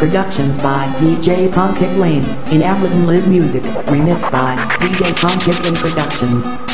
Productions by DJ Punkit Lane in Ableton Live Music, remixed by DJ Punkit Lane Productions.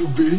To be?